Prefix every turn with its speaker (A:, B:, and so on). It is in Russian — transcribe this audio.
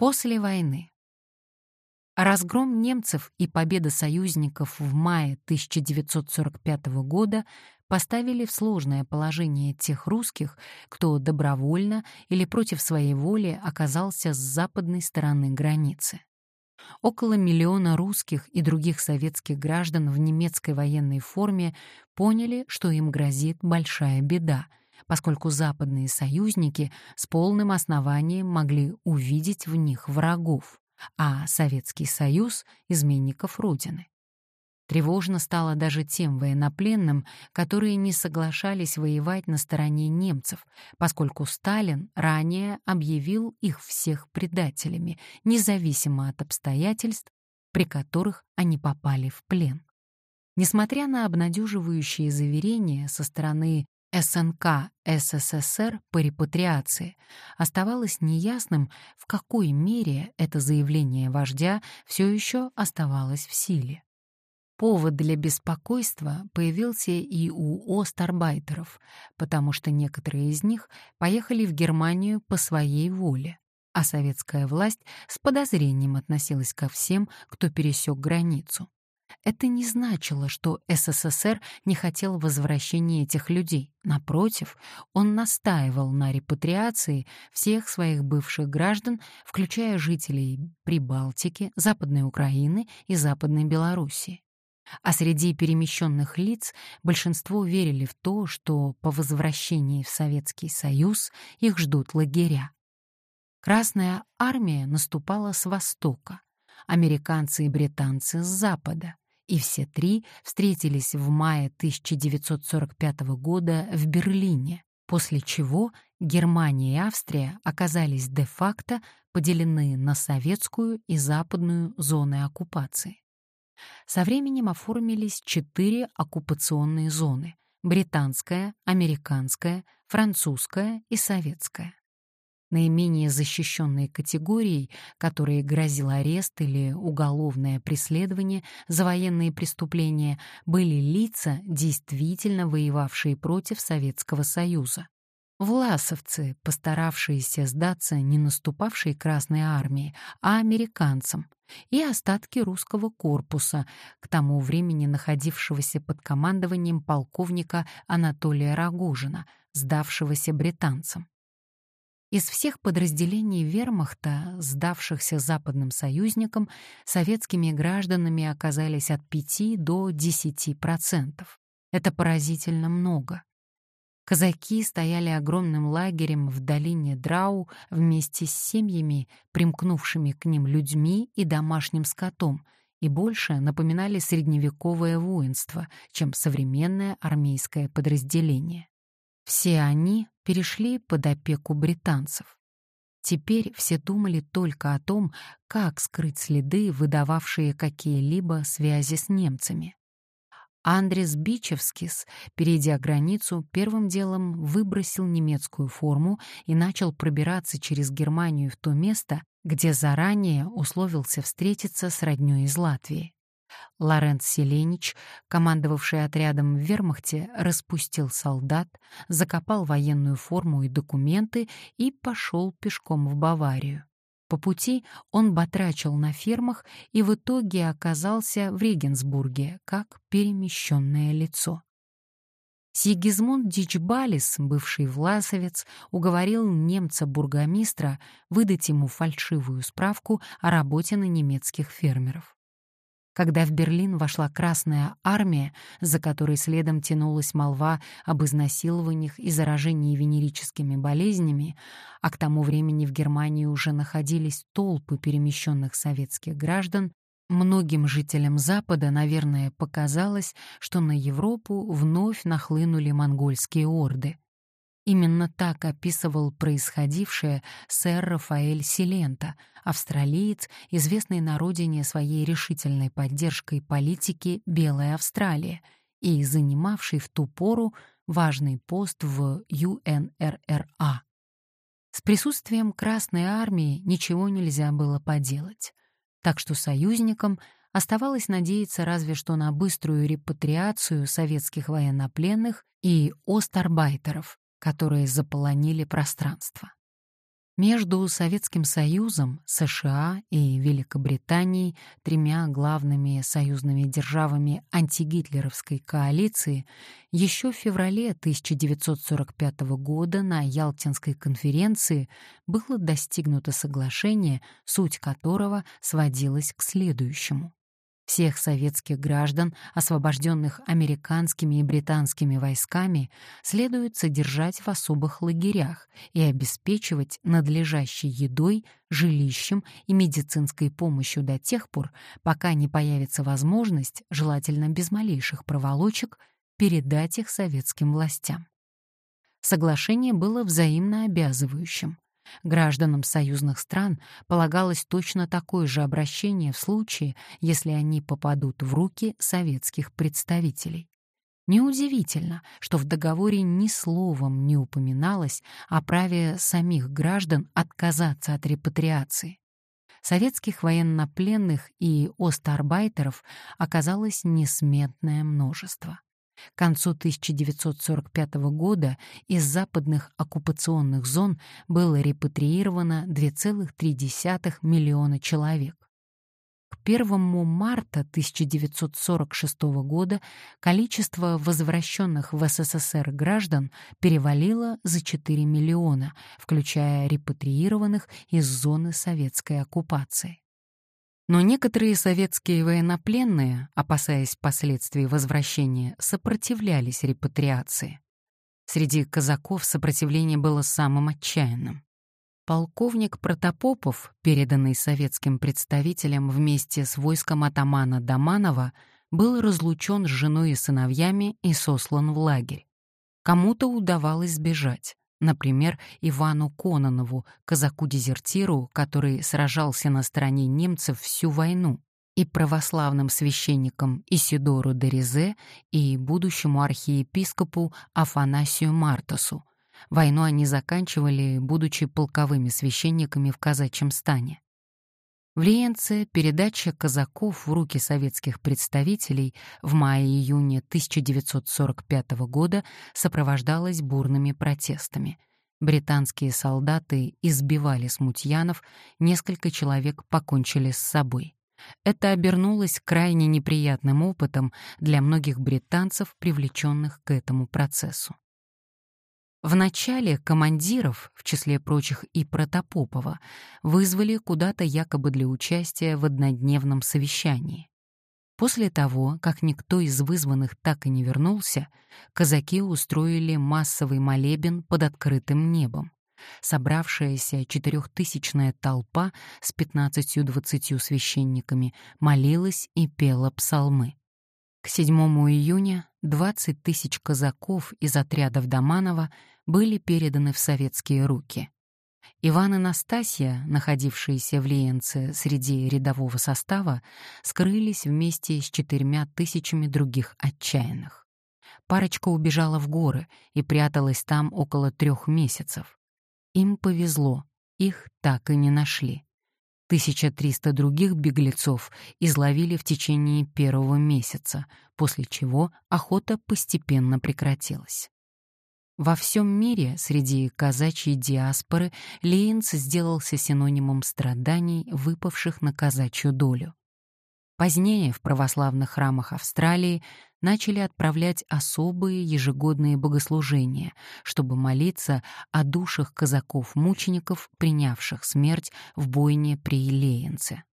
A: После войны. Разгром немцев и победа союзников в мае 1945 года поставили в сложное положение тех русских, кто добровольно или против своей воли оказался с западной стороны границы. Около миллиона русских и других советских граждан в немецкой военной форме поняли, что им грозит большая беда — поскольку западные союзники с полным основанием могли увидеть в них врагов, а Советский Союз — изменников Родины. Тревожно стало даже тем военнопленным, которые не соглашались воевать на стороне немцев, поскольку Сталин ранее объявил их всех предателями, независимо от обстоятельств, при которых они попали в плен. Несмотря на обнадеживающие заверения со стороны СНК СССР по репатриации, оставалось неясным, в какой мере это заявление вождя все еще оставалось в силе. Повод для беспокойства появился и у остарбайтеров, потому что некоторые из них поехали в Германию по своей воле, а советская власть с подозрением относилась ко всем, кто пересек границу. Это не значило, что СССР не хотел возвращения этих людей. Напротив, он настаивал на репатриации всех своих бывших граждан, включая жителей Прибалтики, Западной Украины и Западной Белоруссии. А среди перемещенных лиц большинство верили в то, что по возвращении в Советский Союз их ждут лагеря. Красная армия наступала с востока, американцы и британцы с запада и все три встретились в мае 1945 года в Берлине, после чего Германия и Австрия оказались де-факто поделены на советскую и западную зоны оккупации. Со временем оформились четыре оккупационные зоны — британская, американская, французская и советская. Наименее защищенной категорией, которой грозил арест или уголовное преследование за военные преступления, были лица, действительно воевавшие против Советского Союза. Власовцы, постаравшиеся сдаться не наступавшей Красной армии, а американцам, и остатки русского корпуса, к тому времени находившегося под командованием полковника Анатолия Рогожина, сдавшегося британцам. Из всех подразделений вермахта, сдавшихся западным союзникам, советскими гражданами оказались от 5 до 10%. Это поразительно много. Казаки стояли огромным лагерем в долине Драу вместе с семьями, примкнувшими к ним людьми и домашним скотом, и больше напоминали средневековое воинство, чем современное армейское подразделение. Все они перешли под опеку британцев. Теперь все думали только о том, как скрыть следы, выдававшие какие-либо связи с немцами. Андрес Бичевскис, перейдя границу, первым делом выбросил немецкую форму и начал пробираться через Германию в то место, где заранее условился встретиться с роднёй из Латвии. Лоренц Селенич, командовавший отрядом в вермахте, распустил солдат, закопал военную форму и документы и пошел пешком в Баварию. По пути он батрачил на фермах и в итоге оказался в Регенсбурге как перемещенное лицо. Сигизмунд Дичбалис, бывший власовец, уговорил немца-бургомистра выдать ему фальшивую справку о работе на немецких фермеров. Когда в Берлин вошла Красная армия, за которой следом тянулась молва об изнасилованиях и заражении венерическими болезнями, а к тому времени в Германии уже находились толпы перемещенных советских граждан, многим жителям Запада, наверное, показалось, что на Европу вновь нахлынули монгольские орды. Именно так описывал происходившее сэр Рафаэль Силента, австралиец, известный на родине своей решительной поддержкой политики Белой Австралии и занимавший в ту пору важный пост в ЮНРРА. С присутствием Красной армии ничего нельзя было поделать, так что союзникам оставалось надеяться разве что на быструю репатриацию советских военнопленных и остарбайтеров, которые заполонили пространство. Между Советским Союзом, США и Великобританией, тремя главными союзными державами антигитлеровской коалиции, еще в феврале 1945 года на Ялтинской конференции было достигнуто соглашение, суть которого сводилась к следующему. Всех советских граждан, освобожденных американскими и британскими войсками, следует содержать в особых лагерях и обеспечивать надлежащей едой, жилищем и медицинской помощью до тех пор, пока не появится возможность, желательно без малейших проволочек, передать их советским властям. Соглашение было взаимно обязывающим. Гражданам союзных стран полагалось точно такое же обращение в случае, если они попадут в руки советских представителей. Неудивительно, что в договоре ни словом не упоминалось о праве самих граждан отказаться от репатриации. Советских военнопленных и остарбайтеров оказалось несметное множество. К концу 1945 года из западных оккупационных зон было репатриировано 2,3 миллиона человек. К 1 марта 1946 года количество возвращенных в СССР граждан перевалило за 4 миллиона, включая репатриированных из зоны советской оккупации. Но некоторые советские военнопленные, опасаясь последствий возвращения, сопротивлялись репатриации. Среди казаков сопротивление было самым отчаянным. Полковник Протопопов, переданный советским представителям вместе с войском атамана Доманова, был разлучен с женой и сыновьями и сослан в лагерь. Кому-то удавалось сбежать. Например, Ивану Кононову, казаку-дезертиру, который сражался на стороне немцев всю войну, и православным священникам Исидору Дерезе и будущему архиепископу Афанасию Мартасу. Войну они заканчивали, будучи полковыми священниками в казачьем стане. В Лиенце передача казаков в руки советских представителей в мае-июне 1945 года сопровождалась бурными протестами. Британские солдаты избивали смутьянов, несколько человек покончили с собой. Это обернулось крайне неприятным опытом для многих британцев, привлеченных к этому процессу. Вначале командиров, в числе прочих и Протопопова, вызвали куда-то якобы для участия в однодневном совещании. После того, как никто из вызванных так и не вернулся, казаки устроили массовый молебен под открытым небом. Собравшаяся четырехтысячная толпа с пятнадцатью-двадцатью священниками молилась и пела псалмы. К 7 июня 20 тысяч казаков из отрядов Доманова были переданы в советские руки. Иван и Настасья, находившиеся в Лиенце среди рядового состава, скрылись вместе с четырьмя тысячами других отчаянных. Парочка убежала в горы и пряталась там около трех месяцев. Им повезло, их так и не нашли. 1300 других беглецов изловили в течение первого месяца, после чего охота постепенно прекратилась. Во всем мире среди казачьей диаспоры Лейнц сделался синонимом страданий, выпавших на казачью долю. Позднее в православных храмах Австралии начали отправлять особые ежегодные богослужения, чтобы молиться о душах казаков-мучеников, принявших смерть в бойне при Илеенце.